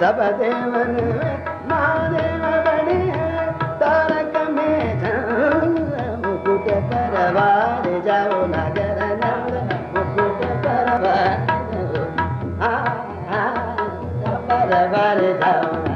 सब देवन में महादेव बड़ी तारक में मुकुट परवार जाओ नगर मुकुट परवार जाओ